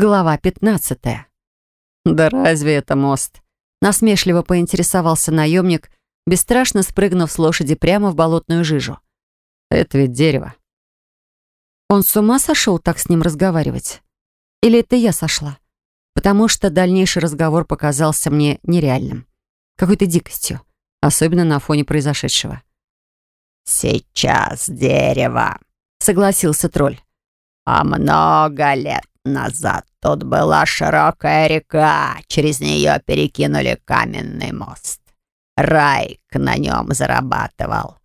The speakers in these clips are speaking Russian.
Глава 15. «Да разве это мост?» Насмешливо поинтересовался наемник, бесстрашно спрыгнув с лошади прямо в болотную жижу. «Это ведь дерево». Он с ума сошел так с ним разговаривать? Или это я сошла? Потому что дальнейший разговор показался мне нереальным. Какой-то дикостью, особенно на фоне произошедшего. «Сейчас дерево», — согласился тролль. «А много лет назад тут была широкая река, через нее перекинули каменный мост. Райк на нем зарабатывал.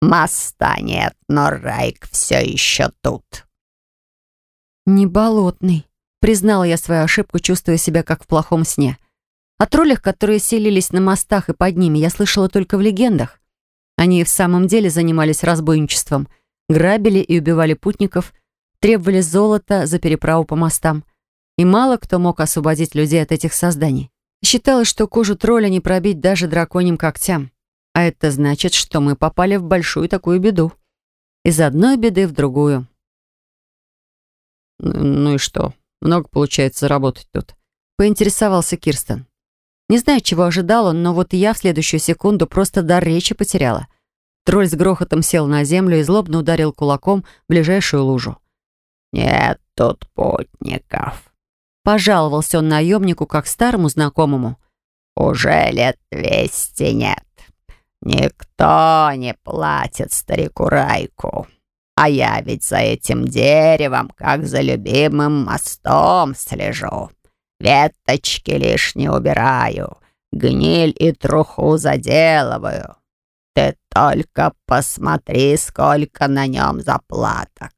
Моста нет, но Райк все еще тут». «Не болотный», — признала я свою ошибку, чувствуя себя как в плохом сне. О троллях, которые селились на мостах и под ними, я слышала только в легендах. Они и в самом деле занимались разбойничеством, грабили и убивали путников, требовали золота за переправу по мостам. И мало кто мог освободить людей от этих созданий. Считалось, что кожу тролля не пробить даже драконьим когтям. А это значит, что мы попали в большую такую беду. Из одной беды в другую. «Ну и что? Много получается заработать тут?» Поинтересовался Кирстен. Не знаю, чего ожидал он, но вот я в следующую секунду просто дар речи потеряла. Тролль с грохотом сел на землю и злобно ударил кулаком в ближайшую лужу. «Нет тут путников», — пожаловался он наемнику, как старому знакомому. «Уже лет двести нет. Никто не платит старику Райку. А я ведь за этим деревом, как за любимым мостом, слежу. Веточки лишние убираю, гниль и труху заделываю. Ты только посмотри, сколько на нем заплаток.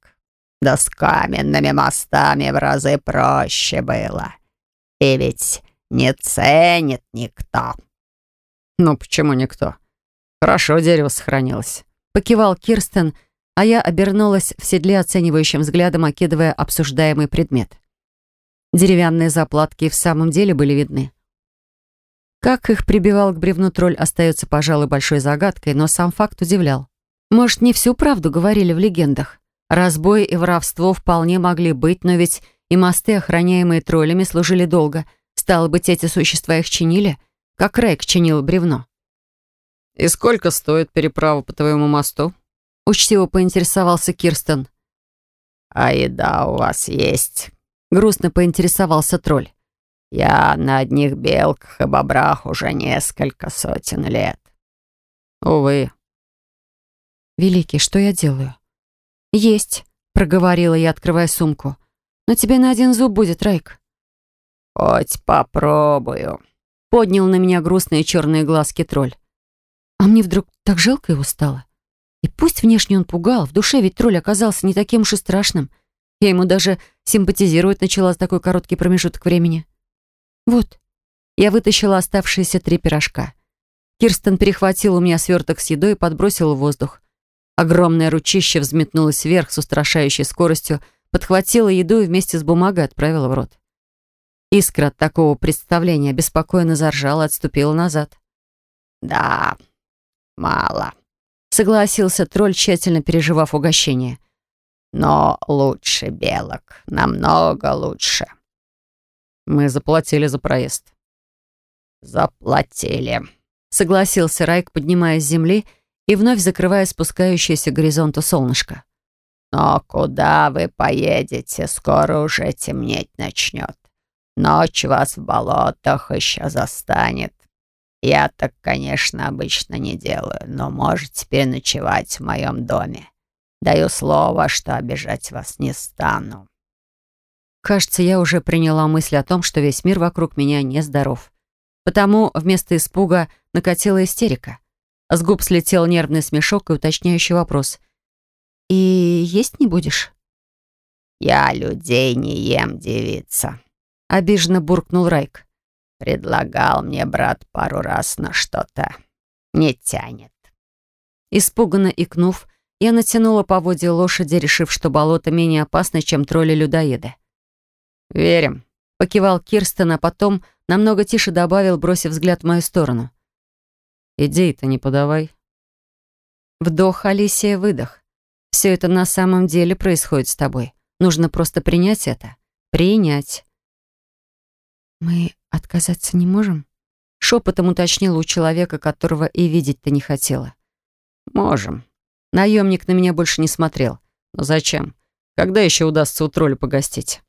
Да с каменными мостами в разы проще было. И ведь не ценит никто. Ну, почему никто? Хорошо дерево сохранилось. Покивал Кирстен, а я обернулась в седле оценивающим взглядом, окидывая обсуждаемый предмет. Деревянные заплатки в самом деле были видны. Как их прибивал к бревну тролль, остается, пожалуй, большой загадкой, но сам факт удивлял. Может, не всю правду говорили в легендах? Разбой и воровство вполне могли быть, но ведь и мосты, охраняемые троллями, служили долго. Стало быть, эти существа их чинили, как Рейк чинил бревно. «И сколько стоит переправа по твоему мосту?» Учтиво поинтересовался Кирстен. «А еда у вас есть?» Грустно поинтересовался тролль. «Я на одних белках и бобрах уже несколько сотен лет». «Увы». «Великий, что я делаю?» «Есть», — проговорила я, открывая сумку. «Но тебе на один зуб будет, Райк». «Хоть попробую», — поднял на меня грустные черные глазки тролль. А мне вдруг так жалко его стало. И пусть внешне он пугал, в душе ведь тролль оказался не таким уж и страшным. Я ему даже симпатизировать начала за такой короткий промежуток времени. Вот, я вытащила оставшиеся три пирожка. Кирстен перехватил у меня сверток с едой и подбросил в воздух. Огромное ручище взметнулось вверх с устрашающей скоростью, подхватило еду и вместе с бумагой отправило в рот. Искра от такого представления беспокойно заржала, отступила назад. «Да, мало», — согласился тролль, тщательно переживав угощение. «Но лучше белок, намного лучше». «Мы заплатили за проезд». «Заплатили», — согласился Райк, поднимаясь с земли вновь закрывая спускающееся к горизонту солнышко. «Но куда вы поедете? Скоро уже темнеть начнет. Ночь вас в болотах еще застанет. Я так, конечно, обычно не делаю, но можете переночевать в моем доме. Даю слово, что обижать вас не стану». Кажется, я уже приняла мысль о том, что весь мир вокруг меня нездоров. Потому вместо испуга накатила истерика. С губ слетел нервный смешок и уточняющий вопрос. «И есть не будешь?» «Я людей не ем, девица», — обиженно буркнул Райк. «Предлагал мне брат пару раз на что-то. Не тянет». Испуганно икнув, я натянула поводья лошади, решив, что болото менее опасно, чем тролли-людоеды. «Верим», — покивал Кирстен, а потом намного тише добавил, бросив взгляд в мою сторону. «Идей-то не подавай». Вдох, Алисия, выдох. Все это на самом деле происходит с тобой. Нужно просто принять это. Принять. Мы отказаться не можем? Шепотом уточнила у человека, которого и видеть-то не хотела. Можем. Наемник на меня больше не смотрел. Но зачем? Когда еще удастся у тролля погостить?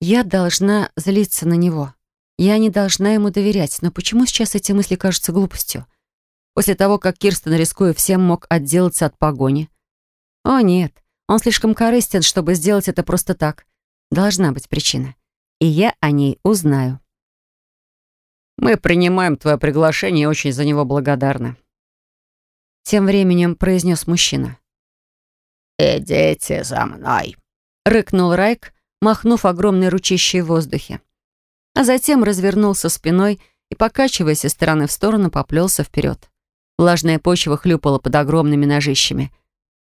Я должна злиться на него. Я не должна ему доверять. Но почему сейчас эти мысли кажутся глупостью? После того, как Кирстен, рискуя всем, мог отделаться от погони. О, нет. Он слишком корыстен, чтобы сделать это просто так. Должна быть причина. И я о ней узнаю. Мы принимаем твое приглашение и очень за него благодарны. Тем временем произнес мужчина. «Идите за мной», — рыкнул Райк, махнув огромной ручищей в воздухе. А затем развернулся спиной и, покачиваясь из стороны в сторону, поплелся вперед. Влажная почва хлюпала под огромными ножищами.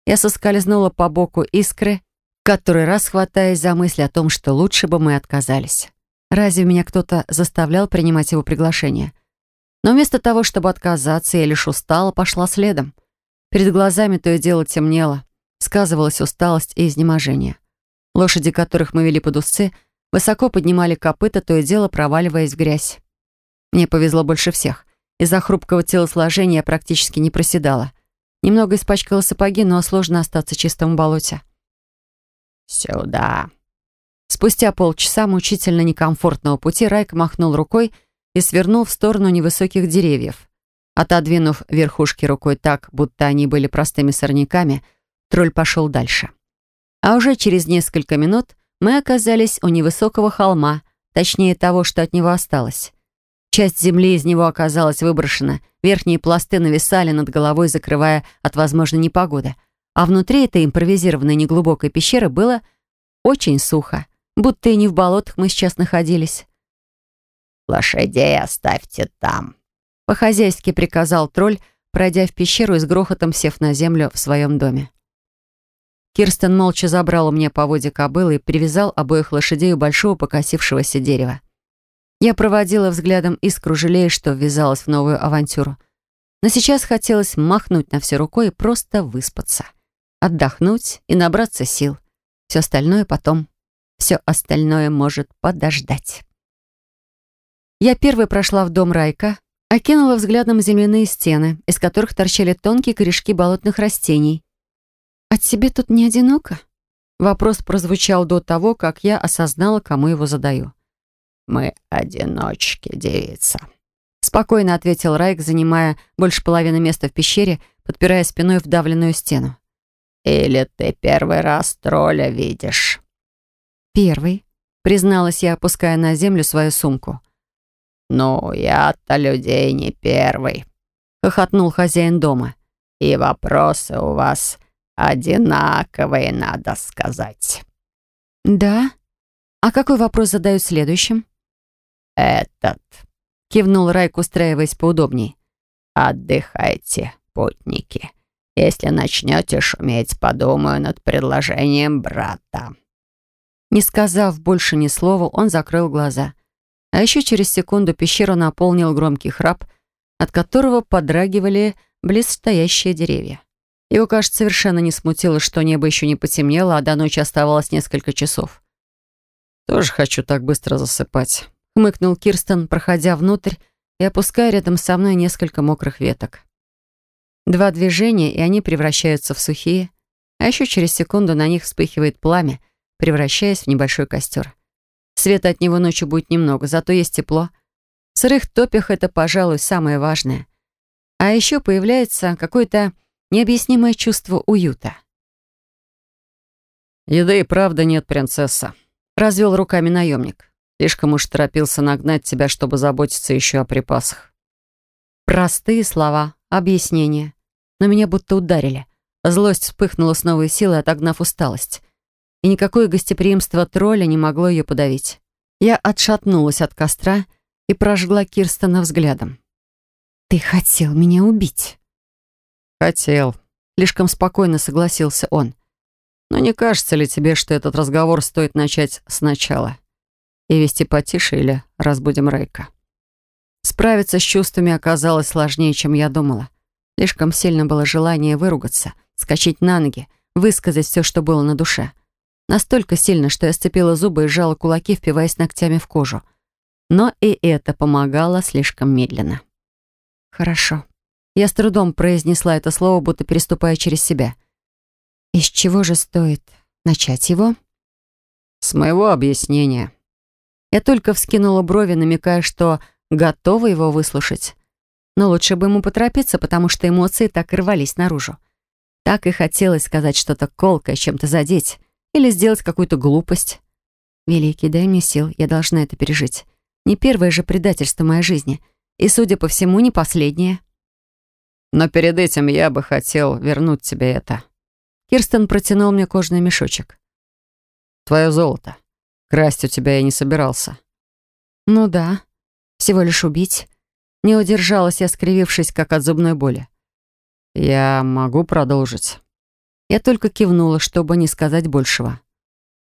Я соскользнула по боку искры, который раз хватаясь за мысль о том, что лучше бы мы отказались. Разве меня кто-то заставлял принимать его приглашение? Но вместо того, чтобы отказаться, я лишь устала, пошла следом. Перед глазами то и дело темнело. Сказывалась усталость и изнеможение. Лошади, которых мы вели под узцы, высоко поднимали копыта, то и дело проваливаясь в грязь. Мне повезло больше всех. Из-за хрупкого телосложения я практически не проседала. Немного испачкала сапоги, но сложно остаться чистым в болоте. «Сюда». Спустя полчаса мучительно некомфортного пути Райк махнул рукой и свернул в сторону невысоких деревьев. Отодвинув верхушки рукой так, будто они были простыми сорняками, тролль пошел дальше. А уже через несколько минут мы оказались у невысокого холма, точнее того, что от него осталось. Часть земли из него оказалась выброшена, верхние пласты нависали над головой, закрывая от возможной непогоды — а внутри этой импровизированной неглубокой пещеры было очень сухо, будто и не в болотах мы сейчас находились. «Лошадей оставьте там», — по-хозяйски приказал тролль, пройдя в пещеру и с грохотом сев на землю в своем доме. Кирстен молча забрал у меня поводья кобылы и привязал обоих лошадей у большого покосившегося дерева. Я проводила взглядом искру, жалея, что ввязалась в новую авантюру. Но сейчас хотелось махнуть на все рукой и просто выспаться отдохнуть и набраться сил. Все остальное потом. Все остальное может подождать. Я первой прошла в дом Райка, окинула взглядом земляные стены, из которых торчали тонкие корешки болотных растений. «От тебе тут не одиноко?» Вопрос прозвучал до того, как я осознала, кому его задаю. «Мы одиночки, девица», — спокойно ответил Райк, занимая больше половины места в пещере, подпирая спиной вдавленную стену. Или ты первый раз тролля видишь?» «Первый», — призналась я, опуская на землю свою сумку. «Ну, я-то людей не первый», — хохотнул хозяин дома. «И вопросы у вас одинаковые, надо сказать». «Да? А какой вопрос задаю следующим?» «Этот», — кивнул Райк, устраиваясь поудобней. «Отдыхайте, путники. Если начнете шуметь, подумаю над предложением брата». Не сказав больше ни слова, он закрыл глаза. А еще через секунду пещеру наполнил громкий храп, от которого подрагивали близстоящие деревья. Его, кажется, совершенно не смутило, что небо еще не потемнело, а до ночи оставалось несколько часов. «Тоже хочу так быстро засыпать», — хмыкнул Кирстен, проходя внутрь и опуская рядом со мной несколько мокрых веток. Два движения, и они превращаются в сухие, а еще через секунду на них вспыхивает пламя, превращаясь в небольшой костер. Света от него ночью будет немного, зато есть тепло. В сырых топях это, пожалуй, самое важное. А еще появляется какое-то необъяснимое чувство уюта. «Еды и правда нет, принцесса», — развел руками наемник. «Слишком уж торопился нагнать тебя, чтобы заботиться еще о припасах». Простые слова, объяснения но меня будто ударили. Злость вспыхнула с новой силой, отогнав усталость. И никакое гостеприимство тролля не могло ее подавить. Я отшатнулась от костра и прожгла Кирстона взглядом. «Ты хотел меня убить?» «Хотел», — слишком спокойно согласился он. «Но не кажется ли тебе, что этот разговор стоит начать сначала? И вести потише или разбудим Рейка?» Справиться с чувствами оказалось сложнее, чем я думала. Слишком сильно было желание выругаться, скачать на ноги, высказать все, что было на душе. Настолько сильно, что я сцепила зубы и сжала кулаки, впиваясь ногтями в кожу. Но и это помогало слишком медленно. «Хорошо». Я с трудом произнесла это слово, будто переступая через себя. «Из чего же стоит начать его?» «С моего объяснения». Я только вскинула брови, намекая, что готова его выслушать. Но лучше бы ему поторопиться, потому что эмоции так и рвались наружу. Так и хотелось сказать что-то колкое, чем-то задеть. Или сделать какую-то глупость. «Великий, дай мне сил, я должна это пережить. Не первое же предательство моей жизни. И, судя по всему, не последнее». «Но перед этим я бы хотел вернуть тебе это». Кирстен протянул мне кожаный мешочек. «Твое золото. Красть у тебя я не собирался». «Ну да. Всего лишь убить». Не удержалась я, скривившись, как от зубной боли. «Я могу продолжить?» Я только кивнула, чтобы не сказать большего.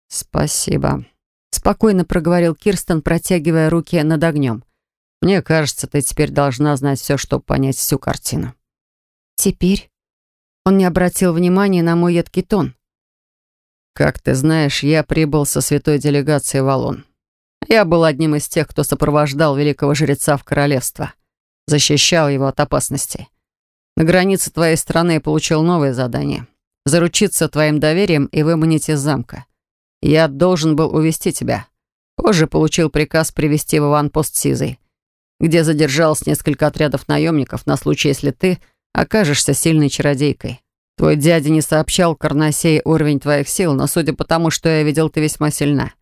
«Спасибо», — спокойно проговорил Кирстен, протягивая руки над огнем. «Мне кажется, ты теперь должна знать все, чтобы понять всю картину». «Теперь?» Он не обратил внимания на мой едкий тон. «Как ты знаешь, я прибыл со святой делегацией в. Я был одним из тех, кто сопровождал великого жреца в королевство, защищал его от опасностей. На границе твоей страны я получил новое задание — заручиться твоим доверием и выманить из замка. Я должен был увести тебя. Позже получил приказ привести в аванпост Сизой, где задержалось несколько отрядов наемников на случай, если ты окажешься сильной чародейкой. Твой дядя не сообщал Карнасей уровень твоих сил, но судя по тому, что я видел, ты весьма сильна.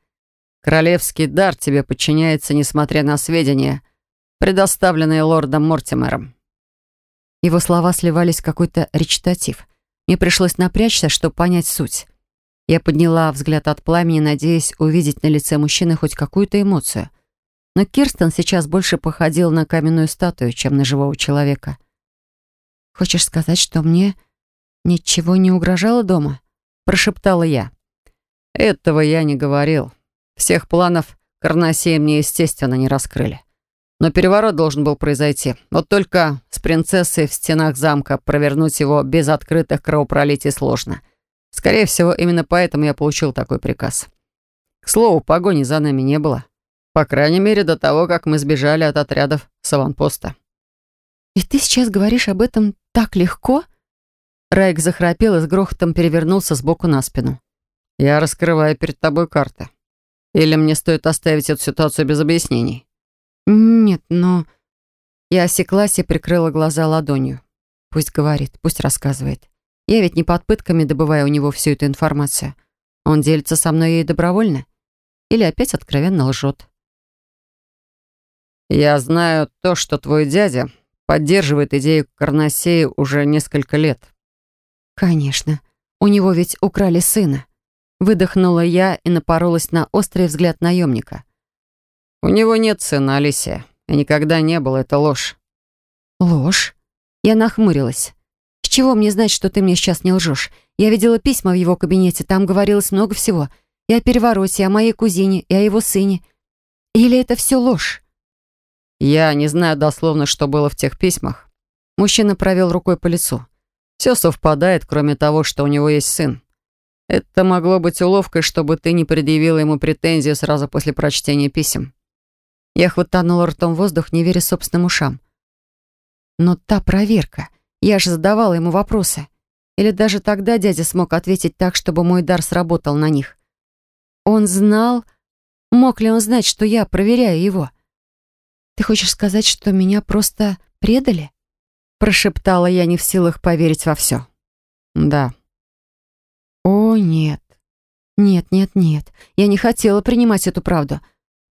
Королевский дар тебе подчиняется, несмотря на сведения, предоставленные лордом Мортимером. Его слова сливались в какой-то речитатив. Мне пришлось напрячься, чтобы понять суть. Я подняла взгляд от пламени, надеясь увидеть на лице мужчины хоть какую-то эмоцию. Но Кирстен сейчас больше походил на каменную статую, чем на живого человека. «Хочешь сказать, что мне ничего не угрожало дома?» — прошептала я. «Этого я не говорил. Всех планов Карнасея мне, естественно, не раскрыли. Но переворот должен был произойти. Вот только с принцессой в стенах замка провернуть его без открытых кровопролитий сложно. Скорее всего, именно поэтому я получил такой приказ. К слову, погони за нами не было. По крайней мере, до того, как мы сбежали от отрядов с аванпоста. «И ты сейчас говоришь об этом так легко?» Райк захрапел и с грохотом перевернулся с боку на спину. «Я раскрываю перед тобой карты. Или мне стоит оставить эту ситуацию без объяснений?» «Нет, но...» Я осеклась и прикрыла глаза ладонью. Пусть говорит, пусть рассказывает. Я ведь не под пытками добываю у него всю эту информацию. Он делится со мной ей добровольно? Или опять откровенно лжет? «Я знаю то, что твой дядя поддерживает идею Карнасеи уже несколько лет». «Конечно. У него ведь украли сына». Выдохнула я и напоролась на острый взгляд наемника. «У него нет сына, Алисия. И никогда не было. Это ложь». «Ложь?» Я нахмурилась. С чего мне знать, что ты мне сейчас не лжешь? Я видела письма в его кабинете, там говорилось много всего. И о перевороте, и о моей кузине, и о его сыне. Или это все ложь? Я не знаю дословно, что было в тех письмах. Мужчина провел рукой по лицу. Все совпадает, кроме того, что у него есть сын. Это могло быть уловкой, чтобы ты не предъявила ему претензии сразу после прочтения писем. Я хватанула ртом воздух, не веря собственным ушам. Но та проверка, я же задавала ему вопросы. Или даже тогда дядя смог ответить так, чтобы мой дар сработал на них. Он знал... Мог ли он знать, что я проверяю его? «Ты хочешь сказать, что меня просто предали?» Прошептала я, не в силах поверить во все. «Да». «О, нет. Нет, нет, нет. Я не хотела принимать эту правду.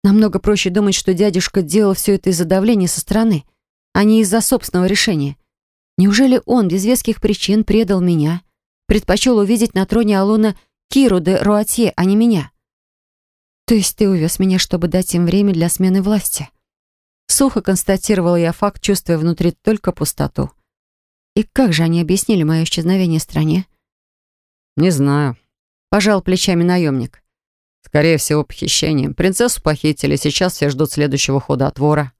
Намного проще думать, что дядюшка делал все это из-за давления со стороны, а не из-за собственного решения. Неужели он без веских причин предал меня? Предпочел увидеть на троне Алона Киру де Руатье, а не меня? То есть ты увез меня, чтобы дать им время для смены власти? Сухо констатировал я факт, чувствуя внутри только пустоту. И как же они объяснили мое исчезновение в стране? Не знаю. Пожал плечами наемник. Скорее всего, похищением. Принцессу похитили, сейчас все ждут следующего хода от вора.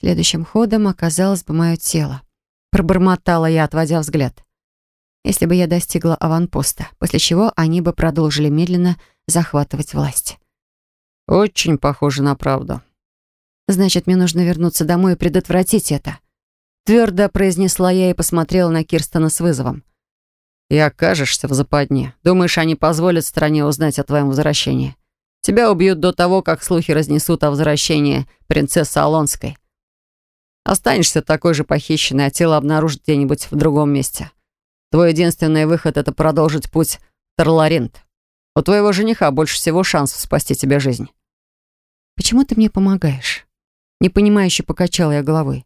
Следующим ходом оказалось бы мое тело. Пробормотала я, отводя взгляд. Если бы я достигла аванпоста, после чего они бы продолжили медленно захватывать власть. Очень похоже на правду. Значит, мне нужно вернуться домой и предотвратить это. Твердо произнесла я и посмотрела на Кирстона с вызовом. И окажешься в западне. Думаешь, они позволят стране узнать о твоем возвращении? Тебя убьют до того, как слухи разнесут о возвращении принцессы Алонской. Останешься такой же похищенной, а тело обнаружат где-нибудь в другом месте. Твой единственный выход — это продолжить путь в Тарларинт. У твоего жениха больше всего шансов спасти тебе жизнь. Почему ты мне помогаешь? Непонимающе покачала я головой.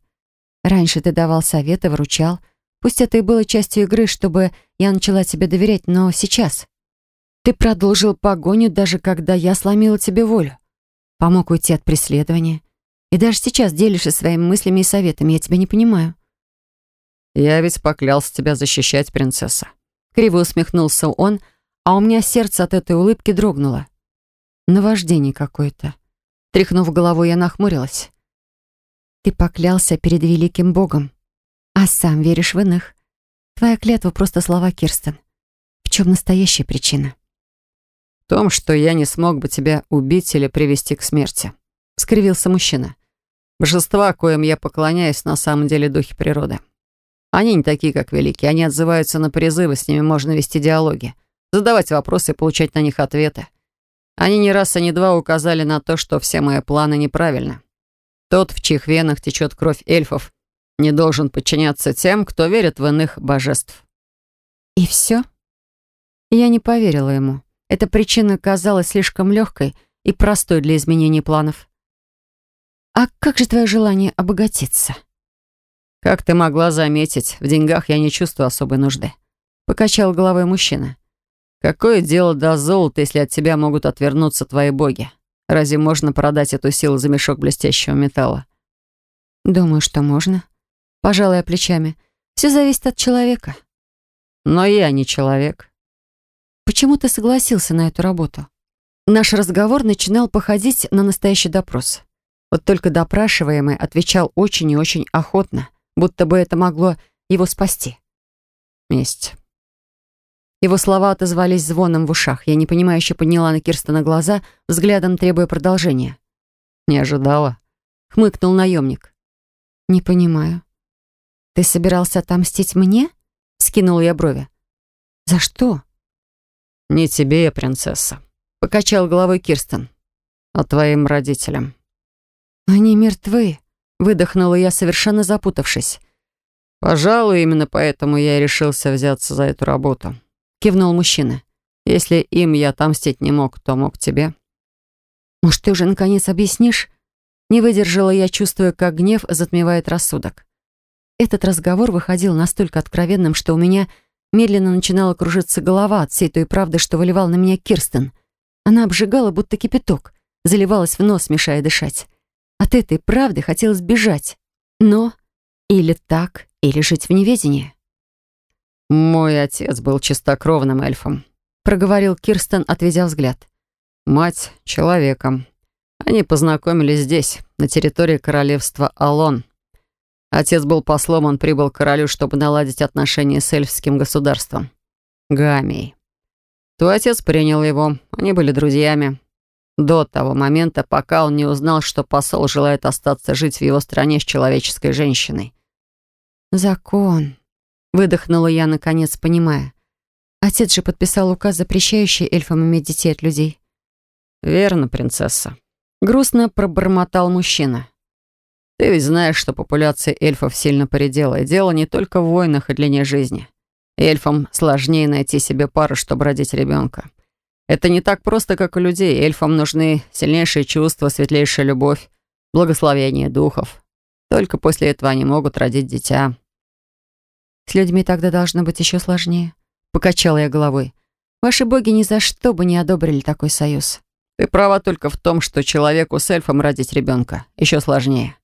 Раньше ты давал советы, выручал. Пусть это и было частью игры, чтобы я начала тебе доверять, но сейчас... Ты продолжил погоню, даже когда я сломила тебе волю. Помог уйти от преследования. И даже сейчас делишься своими мыслями и советами. Я тебя не понимаю. Я ведь поклялся тебя защищать, принцесса. Криво усмехнулся он, а у меня сердце от этой улыбки дрогнуло. Наваждение какое-то. Тряхнув головой, я нахмурилась. Ты поклялся перед великим Богом, а сам веришь в иных. Твоя клятва просто слова, Кирстен. В чем настоящая причина? В том, что я не смог бы тебя убить или привести к смерти. Скривился мужчина. Божества, коим я поклоняюсь, на самом деле духи природы. Они не такие, как великие. Они отзываются на призывы, с ними можно вести диалоги, задавать вопросы и получать на них ответы. Они ни раз и ни два указали на то, что все мои планы неправильны. Тот, в чьих венах течет кровь эльфов, не должен подчиняться тем, кто верит в иных божеств. И все? Я не поверила ему. Эта причина казалась слишком легкой и простой для изменения планов. «А как же твое желание обогатиться?» «Как ты могла заметить, в деньгах я не чувствую особой нужды», — покачал головой мужчина. «Какое дело до золота, если от тебя могут отвернуться твои боги? Разве можно продать эту силу за мешок блестящего металла? Думаю, что можно. Пожалуй, плечами. Все зависит от человека. Но я не человек. Почему ты согласился на эту работу? Наш разговор начинал походить на настоящий допрос. Вот только допрашиваемый отвечал очень и очень охотно, будто бы это могло его спасти. Месть. Его слова отозвались звоном в ушах. Я непонимающе подняла на Кирстена глаза, взглядом требуя продолжения. «Не ожидала?» — хмыкнул наемник. «Не понимаю. Ты собирался отомстить мне?» — скинул я брови. «За что?» «Не тебе, я принцесса», — покачал головой Кирстен. «А твоим родителям». «Они мертвы», — выдохнула я, совершенно запутавшись. «Пожалуй, именно поэтому я и решился взяться за эту работу кивнул мужчина. «Если им я отомстить не мог, то мог тебе». «Может, ты уже наконец объяснишь?» Не выдержала я, чувствуя, как гнев затмевает рассудок. Этот разговор выходил настолько откровенным, что у меня медленно начинала кружиться голова от всей той правды, что выливал на меня Кирстен. Она обжигала, будто кипяток, заливалась в нос, мешая дышать. От этой правды хотелось бежать. Но или так, или жить в неведении. «Мой отец был чистокровным эльфом», — проговорил Кирстен, отведя взгляд. «Мать — человеком. Они познакомились здесь, на территории королевства Алон. Отец был послом, он прибыл к королю, чтобы наладить отношения с эльфским государством. Гамией. Твой отец принял его, они были друзьями. До того момента, пока он не узнал, что посол желает остаться жить в его стране с человеческой женщиной. «Закон», Выдохнула я, наконец, понимая. Отец же подписал указ, запрещающий эльфам иметь детей от людей. «Верно, принцесса». Грустно пробормотал мужчина. «Ты ведь знаешь, что популяция эльфов сильно поредела, и дело не только в войнах и длине жизни. Эльфам сложнее найти себе пару, чтобы родить ребенка. Это не так просто, как у людей. Эльфам нужны сильнейшие чувства, светлейшая любовь, благословение духов. Только после этого они могут родить дитя. С людьми тогда должно быть еще сложнее. Покачала я головой. Ваши боги ни за что бы не одобрили такой союз. Ты права только в том, что человеку с эльфом родить ребенка еще сложнее.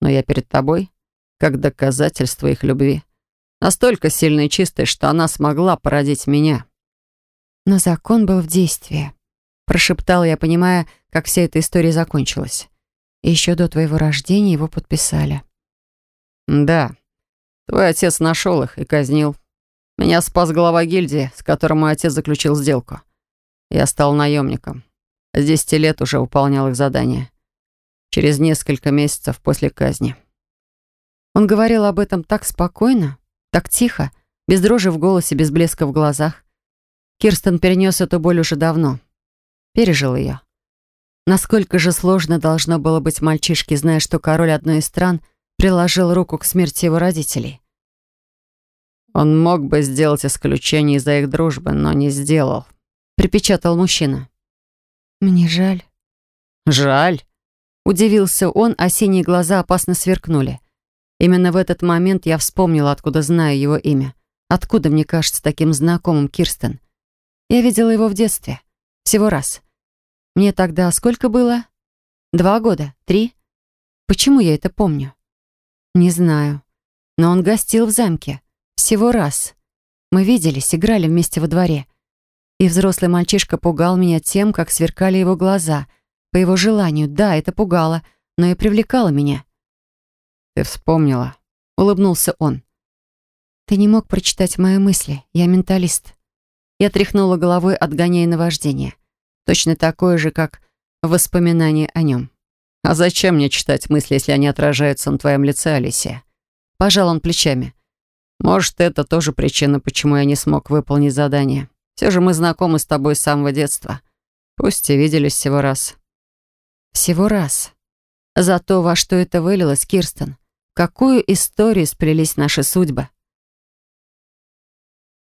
Но я перед тобой, как доказательство их любви. Настолько сильной и чистой, что она смогла породить меня. Но закон был в действии. Прошептала я, понимая, как вся эта история закончилась. И еще до твоего рождения его подписали. Да, Твой отец нашел их и казнил. Меня спас глава гильдии, с которым мой отец заключил сделку. Я стал наемником. С десяти лет уже выполнял их задания. через несколько месяцев после казни. Он говорил об этом так спокойно, так тихо, без дрожи в голосе, без блеска в глазах. Кирстен перенес эту боль уже давно. Пережил ее. Насколько же сложно должно было быть мальчишке, зная, что король одной из стран приложил руку к смерти его родителей. Он мог бы сделать исключение из-за их дружбы, но не сделал. Припечатал мужчина. «Мне жаль». «Жаль?» Удивился он, а синие глаза опасно сверкнули. Именно в этот момент я вспомнила, откуда знаю его имя. Откуда мне кажется таким знакомым Кирстен. Я видела его в детстве. Всего раз. Мне тогда сколько было? Два года? Три? Почему я это помню? Не знаю. Но он гостил в замке. Всего раз. Мы виделись, играли вместе во дворе. И взрослый мальчишка пугал меня тем, как сверкали его глаза. По его желанию, да, это пугало, но и привлекало меня. «Ты вспомнила?» — улыбнулся он. «Ты не мог прочитать мои мысли. Я менталист». Я тряхнула головой, отгоняя наваждение. Точно такое же, как воспоминание о нем. «А зачем мне читать мысли, если они отражаются на твоем лице, Алисия?» Пожал он плечами. «Может, это тоже причина, почему я не смог выполнить задание. Все же мы знакомы с тобой с самого детства. Пусть и виделись всего раз». «Всего раз. За то, во что это вылилось, Кирстен. Какую историю сплелись наши судьбы?»